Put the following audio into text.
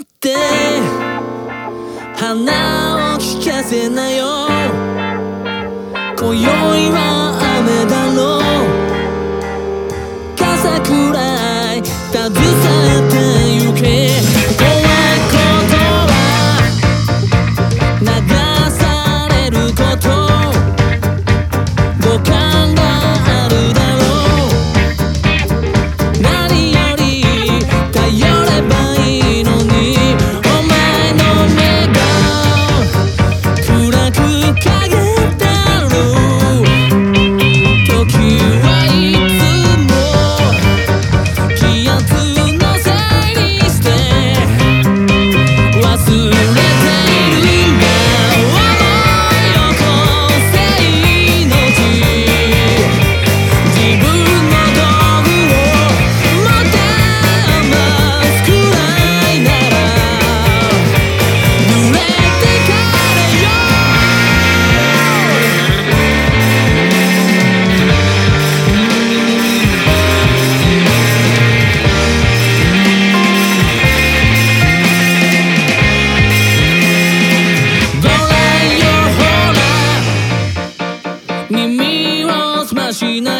って花を聞かせなよ。今宵は雨だろう。傘くらいしない